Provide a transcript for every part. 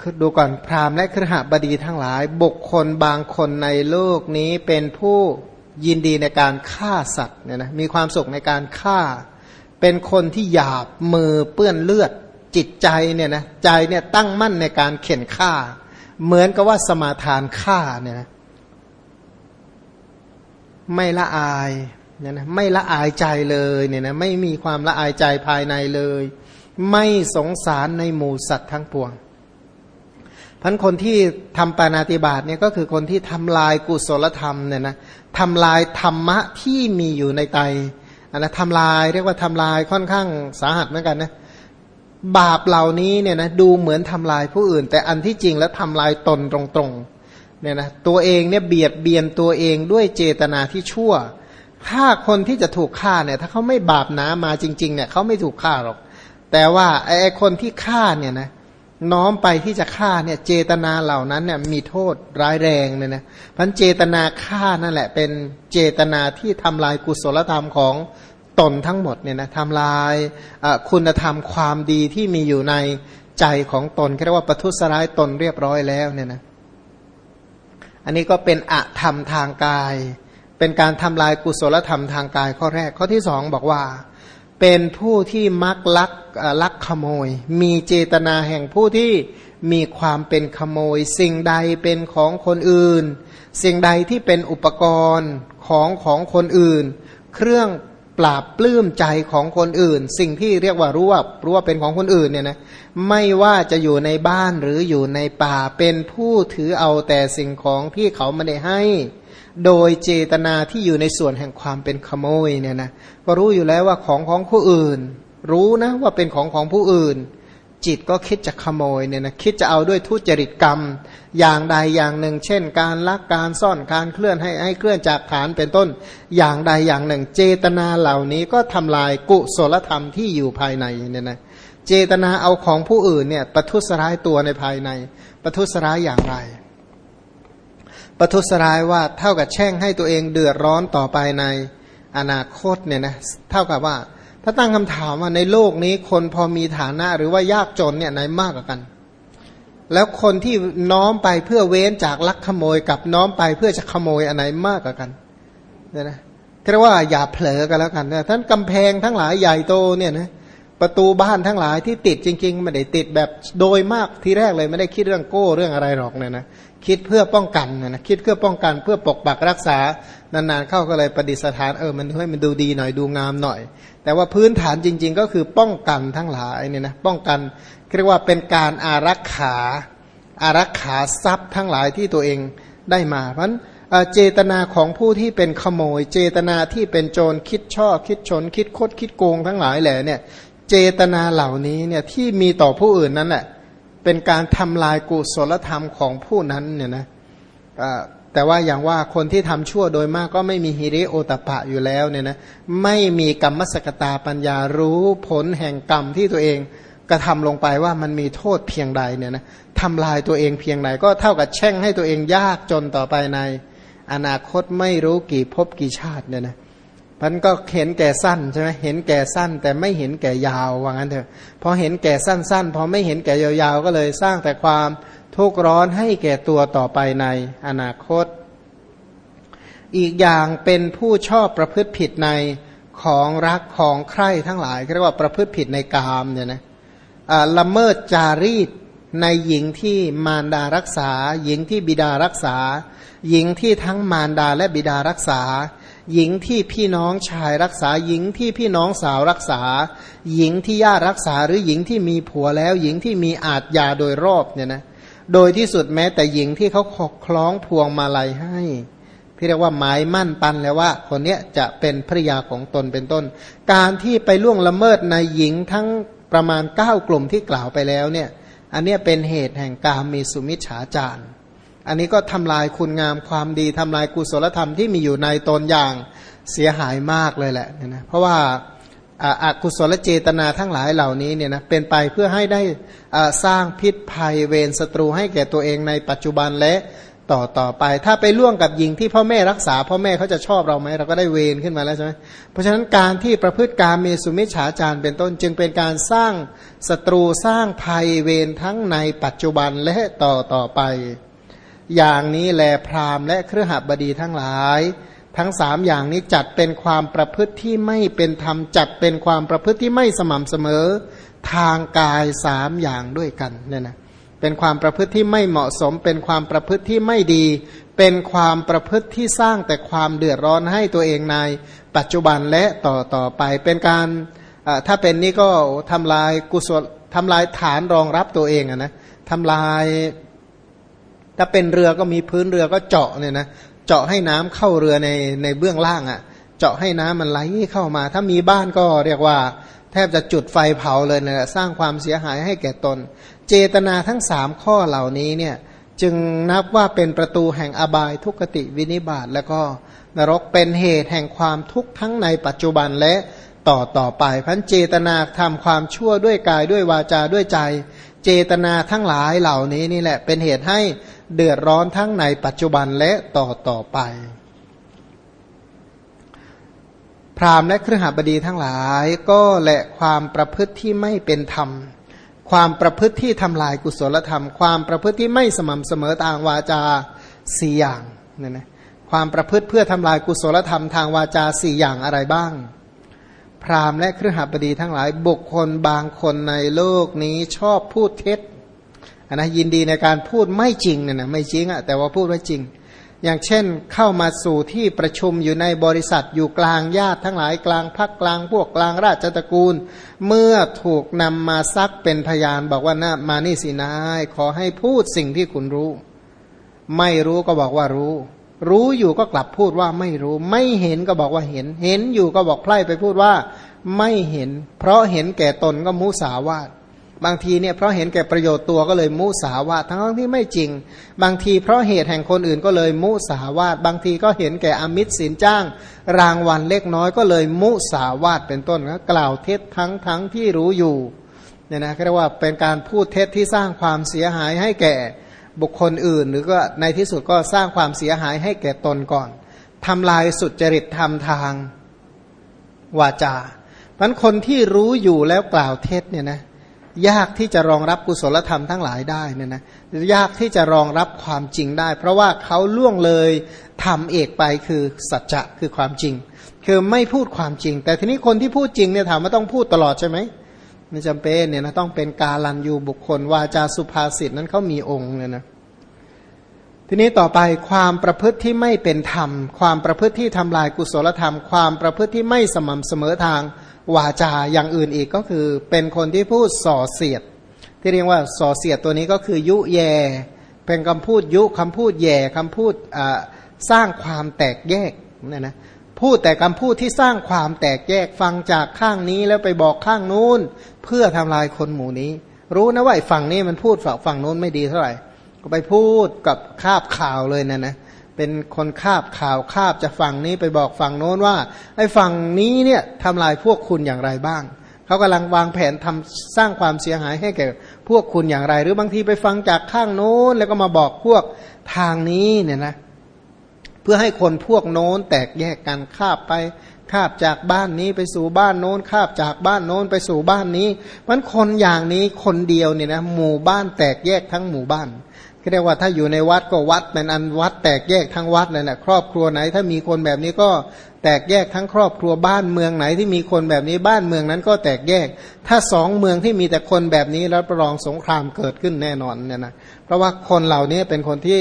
คือดูก่อนพราหมณ์และครหบดีทั้งหลาย บุคคลบางคนในโลกนี้เป็นผู้ยินดีในการฆ่าสัตว์เนี่ยนะมีความสุขในการฆ่า เป็นคนที่หยาบมือเปื้อนเลือดจิตใจเนี่ยนะใจเนี่ยตั้งมั่นในการเข็นฆ่า เหมือนกับว่าสมาทานฆ่าเนี่ยนะไม่ละอายเนี่ยนะไม่ละอายใจเลยเนี่ยนะไม่มีความละอายใจภายในเลย ไม่สงสารในหมู่สัตว์ทั้งปวง พันคนที่ทำปานาติบาตเนี่ยก็คือคนที่ทำลายกุศลธรรมเนี่ยนะทำลายธรรมะที่มีอยู่ในใจอันนะทำลายเรียกว่าทำลายค่อนข้างสาหัสเหมือนกันนะบาปเหล่านี้เนี่ยนะดูเหมือนทำลายผู้อื่น แต่อันที่จริงแล้วทำลายตนตรงๆเนี่ยนะตัวเองเนี่ยเบียดเบียนตัวเองด้วยเจตนาที่ชั่วถ้าคนที่จะถูกฆ่าเนี่ย ถ้าเขาไม่บาปหนามาจริง ๆ เนี่ยเขาไม่ถูกฆ่าหรอก แต่ว่าไอ้คนที่ฆ่าเนี่ยนะ น้อมไปที่จะฆ่าเนี่ยเจตนาเหล่านั้นเนี่ยมีโทษร้ายแรงเลยนะพันเจตนาฆ่านั่นแหละ เป็นเจตนาที่ทำลายกุศลธรรมของตนทั้งหมดเนี่ยนะทำลายคุณธรรมความดีที่มีอยู่ในใจของตนเรียกว่าประทุษร้ายตนเรียบร้อยแล้วเนี่ยนะอันนี้ก็เป็นอะธรรมทางกาย เป็นการทำลายกุศลธรรมทางกายข้อแรกข้อที่สองบอกว่า เป็นผู้ที่มักลักลักขโมย มีเจตนาแห่งผู้ที่มีความเป็นขโมย สิ่งใดเป็นของคนอื่น สิ่งใดที่เป็นอุปกรณ์ของของคนอื่น เครื่องปราบปลื้มใจของคนอื่น สิ่งที่เรียกว่ารู้ว่ารู้ว่าเป็นของคนอื่นเนี่ยนะไม่ว่าจะอยู่ในบ้านหรืออยู่ในป่าเป็นผู้ถือเอาแต่สิ่งของที่เขาไม่ได้ให้ โดยเจตนาที่อยู่ในส่วนแห่งความเป็นขโมยเนี่ยนะก็รู้อยู่แล้วว่าของของผู้อื่น รู้นะว่าเป็นของของผู้อื่น จิตก็คิดจะขโมยเนี่ยนะคิดจะเอาด้วยทุจริตกรรม อย่างใดอย่างหนึ่ง เช่น การลักการซ่อนการเคลื่อนให้ให้เคลื่อนจากฐานเป็นต้น อย่างใดอย่างหนึ่ง เจตนาเหล่านี้ก็ทำลายกุศลธรรมที่อยู่ภายในเนี่ยนะเจตนาเอาของผู้อื่นเนี่ยประทุษร้ายตัวในภายในประทุษร้ายอย่างไร ประทุษร้ายว่าเท่ากับแช่งให้ตัวเองเดือดร้อนต่อไปในอนาคตเนี่ยนะเท่ากับว่า ถ้าตั้งคำถามว่าในโลกนี้คนพอมีฐานะหรือว่ายากจนเนี่ยไหนมากกว่ากัน แล้วคนที่น้อมไปเพื่อเว้นจากลักขโมยกับน้อมไปเพื่อจะขโมยอันไหนมากกว่ากันเนี่ยนะเรียกว่าอย่าเผลอกันแล้วกันนะท่านกำแพงทั้งหลายใหญ่โตเนี่ยนะ ประตูบ้านทั้งหลายที่ติดจริงๆไม่ได้ติดแบบโดยมากทีแรกเลยไม่ได้คิดเรื่องโก้เรื่องอะไรหรอกเนี่ยนะคิดเพื่อป้องกันนะคิดเพื่อป้องกันเพื่อปกปักรักษานานๆเข้าก็เลยประดิษฐานเออมันให้มันดูดีหน่อยดูงามหน่อย แต่ว่าพื้นฐานจริง ๆ ก็คือป้องกันทั้งหลายเนี่ยนะป้องกันเรียกว่าเป็นการอารักขาอารักขาทรัพย์ทั้งหลายที่ตัวเองได้มาเพราะเจตนาของผู้ที่เป็นขโมย เจตนาที่เป็นโจรคิดช่อคิดชน คิดคดคิดโกงทั้งหลายแหละเนี่ย เจตนาเหล่านี้เนี่ยที่มีต่อผู้อื่นนั้นแหละเป็นการทำลายกุศลธรรมของผู้นั้นเนี่ยนะแต่ว่าอย่างว่าคนที่ทำชั่วโดยมากก็ไม่มีฮิริโอตปะอยู่แล้วเนี่ยนะไม่มีกรรมสกตาปัญญารู้ผลแห่งกรรมที่ตัวเองกระทำลงไปว่ามันมีโทษเพียงใดเนี่ยนะทำลายตัวเองเพียงใดก็เท่ากับแช่งให้ตัวเองยากจนต่อไปใน อนาคตไม่รู้กี่ภพกี่ชาติเนี่ยนะ พันก็เห็นแก่สั้นใช่ไหมเห็นแก่สั้น แต่ไม่เห็นแก่ยาวว่างั้นเถอะพอเห็นแก่สั้นๆพอไม่เห็นแก่ยาวๆก็เลยสร้างแต่ความทุกข์ร้อนให้แก่ตัวต่อไปในอนาคต อีกอย่างเป็นผู้ชอบประพฤติผิดในของรักของใคร่ทั้งหลายเรียกว่าประพฤติผิดในกามเนี่ยนะละเมิดจารีตในหญิงที่มารดารักษา หญิงที่บิดารักษา หญิงที่ทั้งมารดาและบิดารักษา หญิงที่พี่น้องชายรักษาหญิงที่พี่น้องสาวรักษา หญิงที่ญาติรักษาหรือหญิงที่มีผัวแล้ว หญิงที่มีอาจยาโดยรอบเนี่ยนะโดยที่สุดแม้แต่หญิงที่เขาคล้องพวงมาลัยให้ที่เรียกว่าหมายมั่นปันแล้วว่า คนเนี้ยจะเป็นภริยาของตนเป็นต้น การที่ไปล่วงละเมิดในหญิงทั้งประมาณเก้ากลุ่มที่กล่าวไปแล้วเนี่ยอันนี้เป็นเหตุแห่งการมีสุมิจฉาจาร์ อันนี้ก็ทำลายคุณงามความดีทำลายกุศลธรรมที่มีอยู่ในตนอย่างเสียหายมากเลยแหละนะเพราะว่าอากุศลเจตนาทั้งหลายเหล่านี้เนี่ยนะเป็นไปเพื่อให้ได้สร้างพิษภัยเวรศัตรูให้แก่ตัวเองในปัจจุบันและต่อต่อไป ถ้าไปล่วงกับหญิงที่พ่อแม่รักษา พ่อแม่เขาจะชอบเราไหมเราก็ได้เวรขึ้นมาแล้วใช่ไหมเพราะฉะนั้นการที่ประพฤติการมีสุมิฉาจารเป็นต้นจึงเป็นการสร้างศัตรูสร้างภัยเวรทั้งในปัจจุบันและต่อต่อไป อย่างนี้แลพราหมณ์และเครือหบดีทั้งหลาย ทั้งสามอย่างนี้จัดเป็นความประพฤติที่ไม่เป็นธรรมจัดเป็นความประพฤติที่ไม่สม่ำเสมอทางกายสามอย่างด้วยกันเนี่ยนะเป็นความประพฤติที่ไม่เหมาะสม เป็นความประพฤติที่ไม่ดี เป็นความประพฤติที่สร้างแต่ความเดือดร้อนให้ตัวเองใน ปัจจุบันและต่อต่อไป เป็นการถ้าเป็นนี่ก็ทำลายกุศลทำลายฐานรองรับตัวเองอะนะทำลาย ถ้าเป็นเรือก็มีพื้นเรือก็เจาะเนี่ยนะเจาะให้น้ำเข้าเรือในในเบื้องล่างอะ่ะ เจาะให้น้ำมันไหลเข้ามา ถ้ามีบ้านก็เรียกว่า แทบจะจุดไฟเผาเลยนะสร้างความเสียหายให้แก่ตน เจตนาทั้งสามข้อเหล่านี้เนี่ยจึงนับว่าเป็นประตูแห่งอบายทุกติวินิบาตแล้วก็นรกเป็นเหตุแห่งความทุกข์ทั้งในปัจจุบันและต่อต่อไปพันเจตนาทำความชั่วด้วยกายด้วยวาจาด้วยใจ เจตนาทั้งหลายเหล่านี้นี่แหละเป็นเหตุให้ เดือดร้อนทั้งในปัจจุบันและต่อต่อไป พราหมณ์และเครือหบดีทั้งหลายก็แหละความประพฤติที่ไม่เป็นธรรม ความประพฤติที่ทำลายกุศลธรรม ความประพฤติที่ไม่สม่ำเสมอทางวาจาสี่อย่างเนี่ยนะความประพฤติเพื่อทำลายกุศลธรรมทางวาจาสี่อย่างอะไรบ้าง พราหมณ์และเครือหบดีทั้งหลายบุคคลบางคนในโลกนี้ชอบพูดเท็จ นะยินดีในการพูดไม่จริงเนี่ยนะไม่จริงอะแต่ว่าพูดว่าจริง อย่างเช่นเข้ามาสู่ที่ประชุมอยู่ในบริษัทอยู่กลางญาติทั้งหลายกลางพักกลางพวกกลางราชตระกูล เมื่อถูกนำมาซักเป็นพยานบอกว่านะมานี่สินายขอให้พูดสิ่งที่คุณรู้ ไม่รู้ก็บอกว่ารู้ รู้อยู่ก็กลับพูดว่าไม่รู้ ไม่เห็นก็บอกว่าเห็น เห็นอยู่ก็บอกไพร่ไปพูดว่า ไม่เห็น เพราะเห็นแก่ตนก็มุสาวาท บางทีเนี่ยเพราะเห็นแก่ประโยชน์ตัวก็เลยมุสาวาททั้งที่ไม่จริง บางทีเพราะเหตุแห่งคนอื่นก็เลยมุสาวาทบางทีก็เห็นแก่อมิตรสินจ้าง รางวัลเล็กน้อยก็เลยมุสาวาทเป็นต้นนะกล่าวเท็จทั้งทั้งที่รู้อยู่เนี่ยนะเรียกว่าเป็นการพูดเท็จที่สร้างความเสียหายให้แก่บุคคลอื่น หรือก็ในที่สุดก็สร้างความเสียหายให้แก่ตนก่อนทำลายสุดจริตทำทางวาจามันคนที่รู้อยู่แล้วกล่าวเท็จเนี่ยนะ ยากที่จะรองรับกุศลธรรมทั้งหลายได้เนี่ยนะยากที่จะรองรับความจริงได้ เพราะว่าเขาล่วงเลยทำเอกไปคือสัจจะคือความจริง คือไม่พูดความจริง แต่ทีนี้คนที่พูดจริงเนี่ยถามว่าต้องพูดตลอดใช่ไหมไม่จำเป็นเนี่ยนะต้องเป็นกาลันยูบุคคลวาจาสุภาษิตนั้นเขามีองค์เนี่ยนะ ทีนี้ต่อไปความประพฤติที่ไม่เป็นธรรม ความประพฤติที่ทำลายกุศลธรรม ความประพฤติที่ไม่สม่ำเสมอทางวาจาอย่างอื่นอีกก็คือ เป็นคนที่พูดส่อเสียด ที่เรียกว่าส่อเสียดตัวนี้ก็คือยุแย เป็นคำพูดยุคำพูดแย่คำพูดสร้างความแตกแยกเนี่ยนะพูดแต่คำพูดที่สร้างความแตกแยกฟังจากข้างนี้แล้วไปบอกข้างนู้น เพื่อทำลายคนหมู่นี้ รู้นะว่าฝั่งนี้มันพูดฝั่งฝั่งนู้นไม่ดีเท่าไหร่ ก็ไปพูดกับคาบข่าวเลยนะนะเป็นคนคาบข่าวคาบจากฝั่งนี้ไปบอกฝั่งโน้นว่าไอ้ฝั่งนี้เนี่ยทำลายพวกคุณอย่างไรบ้างเขากำลังวางแผนทำสร้างความเสียหายให้แก่พวกคุณอย่างไร หรือบางทีไปฟังจากข้างโน้นแล้วก็มาบอกพวกทางนี้เนี่ยนะเพื่อให้คนพวกโน้นแตกแยกกันคาบไปคาบจากบ้านนี้ไปสู่บ้านโน้นคาบจากบ้านโน้นไปสู่บ้านนี้มันคนอย่างนี้คนเดียวเนี่ยนะหมู่บ้านแตกแยกทั้งหมู่บ้าน เรียกว่าถ้าอยู่ในวัดก็วัดเป็นอันวัดแตกแยกทั้งวัดเลยนะครอบครัวไหน ถ้ามีคนแบบนี้ก็แตกแยกทั้งครอบครัวบ้านเมืองไหนที่มีคนแบบนี้บ้านเมืองนั้นก็แตกแยก ถ้าสองเมืองที่มีแต่คนแบบนี้แล้วประลองสงครามเกิดขึ้นแน่นอนเนี่ยนะเพราะว่าคนเหล่านี้เป็นคนที่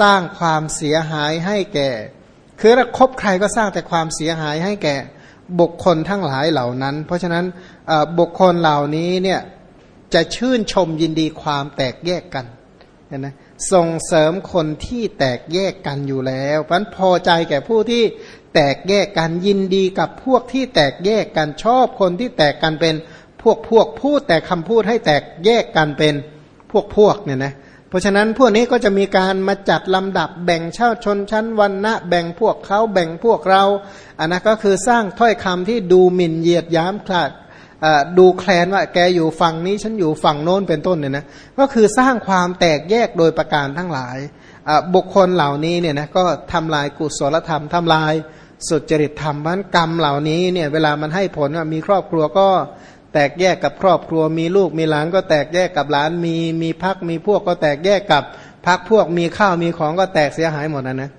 สร้างความเสียหายให้แก่ คือถ้าคบใครก็สร้างแต่ความเสียหายให้แก่บุคคลทั้งหลายเหล่านั้น เพราะฉะนั้นบุคคลเหล่านี้เนี่ยจะชื่นชมยินดีความแตกแยกกัน นะส่งเสริมคนที่แตกแยกกันอยู่แล้วเพราะพอใจแก่ผู้ที่แตกแยกกันยินดีกับพวกที่แตกแยกกันชอบคนที่แตกกันเป็นพวกพวกพูดแต่คำพูดให้แตกแยกกันเป็นพวกพวกเนี่ยนะเพราะฉะนั้นพวกนี้ก็จะมีการมาจัดลำดับแบ่งเช่าชนชั้นวันนะแบ่งพวกเขาแบ่งพวกเราอันนั้นก็คือสร้างถ้อยคำที่ดูหมิ่นเหยียดย้ำคลาด ดูแคลนว่าแกอยู่ฝั่งนี้ฉันอยู่ฝั่งโน้นเป็นต้นเนี่ยนะก็คือสร้างความแตกแยกโดยประการทั้งหลายบุคคลเหล่านี้เนี่ยนะก็ทำลายกุศลธรรมทำลายสุจริตธรรมพันกรรมเหล่านี้เนี่ยเวลามันให้ผลมีครอบครัวก็แตกแยกกับครอบครัวมีลูกมีหลานก็แตกแยกกับหลานมีมีพักมีพวกก็แตกแยกกับพักพวกมีข้าวมีของก็แตกเสียหายหมดนะนะ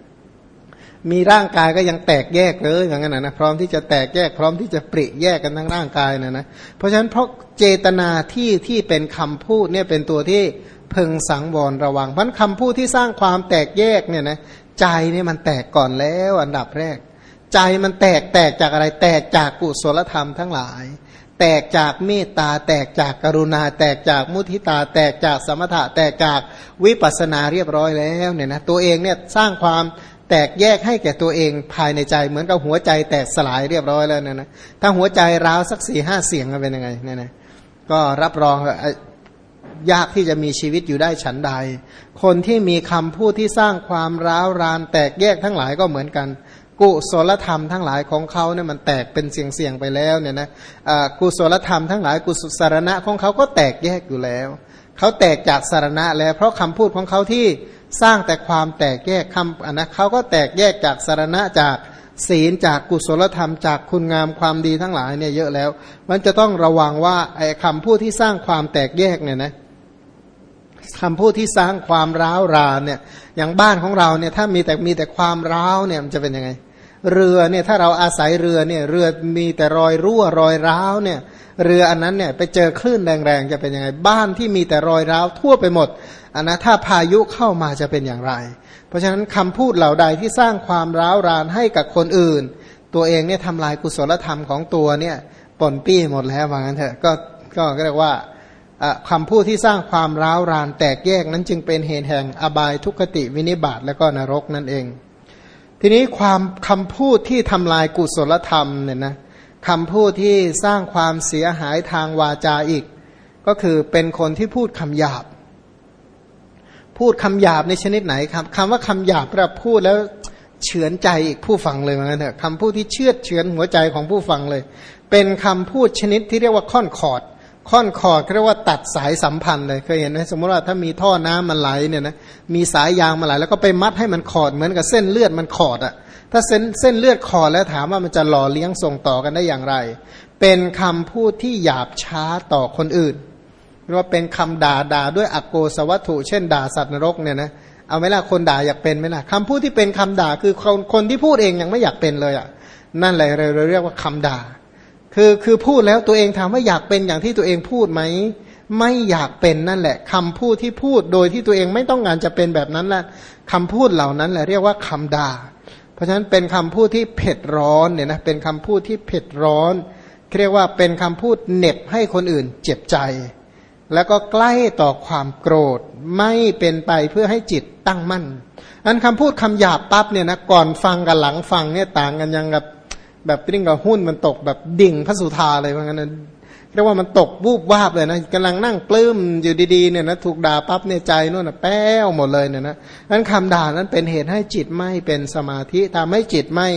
มีร่างกายก็ยังแตกแยกเลยอย่างนั้นนะพร้อมที่จะแตกแยกพร้อมที่จะปริแยกกันทั้งร่างกายนะนะเพราะฉะนั้นเพราะเจตนาที่ที่เป็นคำพูดเนี่ยเป็นตัวที่พึงสังวรระวังเพราะคำพูดที่สร้างความแตกแยกเนี่ยนะใจเนี่ยมันแตกก่อนแล้วอันดับแรก ใจมันแตกแตกจากอะไรแตกจากกุศลธรรมทั้งหลาย แตกจากเมตตา แตกจากกรุณา แตกจากมุทิตา แตกจากสมถะ แตกจากวิปัสนาเรียบร้อยแล้วเนี่ยนะตัวเองเนี่ยสร้างความ แตกแยกให้แก่ตัวเองภายในใจเหมือนกับหัวใจแตกสลายเรียบร้อยแล้วนะนะถ้าหัวใจร้าวสักสี่ห้าเสียงเป็นยังไงเนี่ยนะก็รับรองยากที่จะมีชีวิตอยู่ได้ฉันใด คนที่มีคำพูดที่สร้างความร้าวรานแตกแยกทั้งหลายก็เหมือนกัน กุศลธรรมทั้งหลายของเขาเนี่ยมันแตกเป็นเสียงเสียงไปแล้วเนี่ยนะกุศลธรรมทั้งหลายกุศลสารณะของเขาก็แตกแยกอยู่แล้ว เขาแตกจากสารณะแล้ว เพราะคำพูดของเขาที่ สร้างแต่ความแตกแยกคำอันนะเขาก็แตกแยกจากสารณะจากศีลจากกุศลธรรมจากคุณงามความดีทั้งหลายเนี่ยเยอะแล้ว มันจะต้องระวังว่าไอ้คำพูดที่สร้างความแตกแยกเนี่ยนะคำพูดที่สร้างความร้าวรานเนี่ย อย่างบ้านของเราเนี่ยถ้ามีแต่มีแต่ความร้าวเนี่ยมันจะเป็นยังไง เรือเนี่ยถ้าเราอาศัยเรือเนี่ยเรือมีแต่รอยรั่วรอยร้าวเนี่ย เรืออันนั้นเนี่ยไปเจอคลื่นแรงๆจะเป็นยังไงบ้านที่มีแต่รอยร้าวทั่วไปหมด อันนะถ้าพายุเข้ามาจะเป็นอย่างไร เพราะฉะนั้นคำพูดเหล่าใดที่สร้างความร้าวรานให้กับคนอื่น ตัวเองเนี่ยทำลายกุศลธรรมของตัวเนี่ยปนปี้หมดแล้วว่างั้นเถอะก็ก็เรียกว่าคำพูดที่สร้างความร้าวรานแตกแยกนั้นจึงเป็นเหตุแห่งอบายทุกขติวินิบาตและก็นรกนั่นเอง ทีนี้ความคำพูดที่ทำลายกุศลธรรมเนี่ยนะคำพูดที่สร้างความเสียหายทางวาจาอีก ก็คือเป็นคนที่พูดคำหยาบ พูดคำหยาบในชนิดไหนครับคำว่าคำหยาบเราพูดแล้วเฉือนใจอีกผู้ฟังเลยเหมือนกันเถอะคำพูดที่เชือดเฉือนหัวใจของผู้ฟังเลย เป็นคำพูดชนิดที่เรียกว่าค่อนขอดค่อนคอดเรียกว่าตัดสายสัมพันธ์เลยเคยเห็นไหมสมมติว่าถ้ามีท่อน้ำมันไหลเนี่ยนะมีสายยางมาไหล แล้วก็ไปมัดให้มันขอดเหมือนกับเส้นเลือดมันขอดอะ่ะถ้าเส้นเส้นเลือดขอดแล้วถามว่ามันจะหล่อเลี้ยงส่งต่อกันได้อย่างไร เป็นคำพูดที่หยาบช้าต่อคนอื่น หรือว่าเป็นคำด่าด่าด้วยอโกสวัตถุ เช่นด่าสัตว์นรกเนี่ยนะเอาไหมล่ะคนด่าอยากเป็นไหมล่ะคำพูดที่เป็นคำด่าคือคนคนที่พูดเองยังไม่อยากเป็นเลยอะ่ะนั่นแหละเราเรียกว่าคำด่า คือคือพูดแล้วตัวเองถามว่าอยากเป็นอย่างที่ตัวเองพูดไหมไม่อยากเป็นนั่นแหละคำพูดที่พูดโดยที่ตัวเองไม่ต้องการจะเป็นแบบนั้นแหละคำพูดเหล่านั้นแหละเรียกว่าคำด่า เพราะฉะนั้นเป็นคำพูดที่เผ็ดร้อนเนี่ยนะเป็นคำพูดที่เผ็ดร้อน เรียกว่าเป็นคำพูดเน็บให้คนอื่นเจ็บใจ แล้วก็ใกล้ต่อความโกรธไม่เป็นไปเพื่อให้จิตตั้งมั่นอันคำพูดคำหยาบปั๊บเนี่ยนะก่อนฟังกับหลังฟังเนี่ยต่างกันยังกับแบบริ่งกับหุ้นมันตกแบบดิ่งพระสุธาเลยว่างั้นเรียกว่ามันตกวูบวาบเลยนะกำลังนั่งปลื้มอยู่ดีๆเนี่ยนะถูกด่าปั๊บเนี่ยใจนู่นนะแป้วหมดเลยเนี่ยนะนั้นคำด่านั้นเป็นเหตุให้จิตไม่เป็นสมาธิทำให้จิตไม่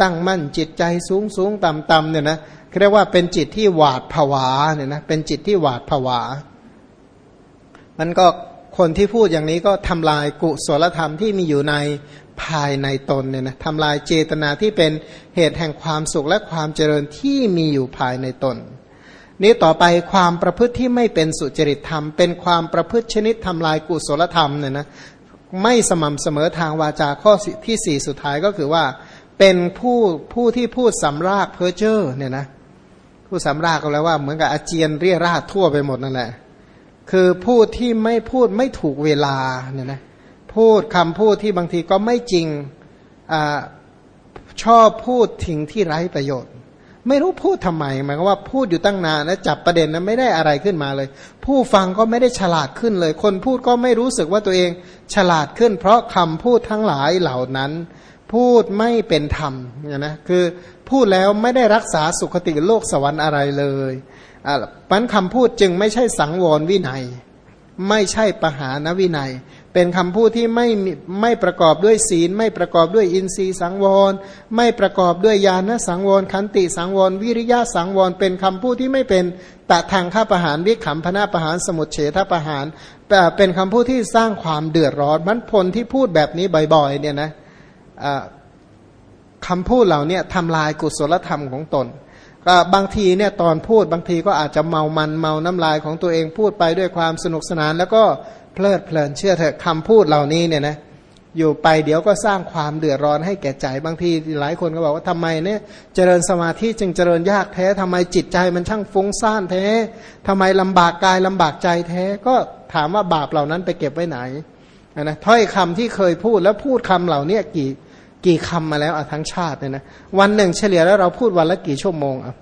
ตั้งมั่นจิตใจสูงสูงต่ำต่ำเนี่ยนะเรียกว่าเป็นจิตที่หวาดผวาเนี่ยนะเป็นจิตที่หวาดผวา มันก็คนที่พูดอย่างนี้ก็ทำลายกุศลธรรมที่มีอยู่ในภายในตนเนี่ยนะทำลายเจตนาที่เป็นเหตุแห่งความสุขและความเจริญที่มีอยู่ภายในตน นี้ต่อไปความประพฤติที่ไม่เป็นสุจริตธรรม เป็นความประพฤติชนิดทำลายกุศลธรรมเนี่ยนะไม่สม่ำเสมอทางวาจาข้อที่สี่สุดท้ายก็คือว่า เป็นผู้ผู้ที่พูดสำรากเพ้อเจ้อเนี่ยนะผู้สำรากก็แล้วว่าเหมือนกับอาเจียนเรียราดทั่วไปหมดนั่นแหละ คือพูดที่ไม่พูดไม่ถูกเวลาเนี่ยนะพูดคำพูดที่บางทีก็ไม่จริงอชอบพูดทิ้งที่ไร้ประโยชน์ ไม่รู้พูดทำไมหมายความว่าพูดอยู่ตั้งนานแล้วจับประเด็นนั้นไม่ได้อะไรขึ้นมาเลย ผู้ฟังก็ไม่ได้ฉลาดขึ้นเลย คนพูดก็ไม่รู้สึกว่าตัวเองฉลาดขึ้น เพราะคำพูดทั้งหลายเหล่านั้น พูดไม่เป็นธรรมเนี่ยนะคือพูดแล้วไม่ได้รักษาสุขติโลกสวรรค์อะไรเลย อ่าปันคำพูดจึงไม่ใช่สังวรวินัย ไม่ใช่ปหานวินัย เป็นคำพูดที่ไม่ไม่ประกอบด้วยศีล ไม่ประกอบด้วยอินทรีย์สังวร ไม่ประกอบด้วยญาณสังวรขันติสังวร วิริยะสังวร เป็นคำพูดที่ไม่เป็นตะทางข้าประหารวิขำพนาประหารสมุทเฉทประหารเป็นคำพูดที่สร้างความเดือดร้อนมันพลที่พูดแบบนี้บ่อยๆเนี่ยนะคำพูดเหล่านี้ทำลายกุศลธรรมของตน ก็บางทีเนี่ยตอนพูดบางทีก็อาจจะเมามันเมาน้ำลายของตัวเองพูดไปด้วยความสนุกสนาน แล้วก็เพลิดเพลินเชื่อเถอะคำพูดเหล่านี้เนี่ยนะอยู่ไปเดี๋ยวก็สร้างความเดือดร้อนให้แก่ใจบางทีหลายคนก็บอกว่าทำไมเนี่ยเจริญสมาธิจึงเจริญยากแท้ทำไมจิตใจมันช่างฟุ้งซ่านแท้ทำไมลำบากกายลำบากใจแท้ ก็ถามว่าบาปเหล่านั้นไปเก็บไว้ไหนนะถ้อยคำที่เคยพูดแล้วพูดคำเหล่านี้กี่ กี่คำมาแล้วอทั้งชาติเนี่ยนะวันหนึ่งเฉลี่ยแล้วเราพูดวันละกี่ชั่วโมงอะ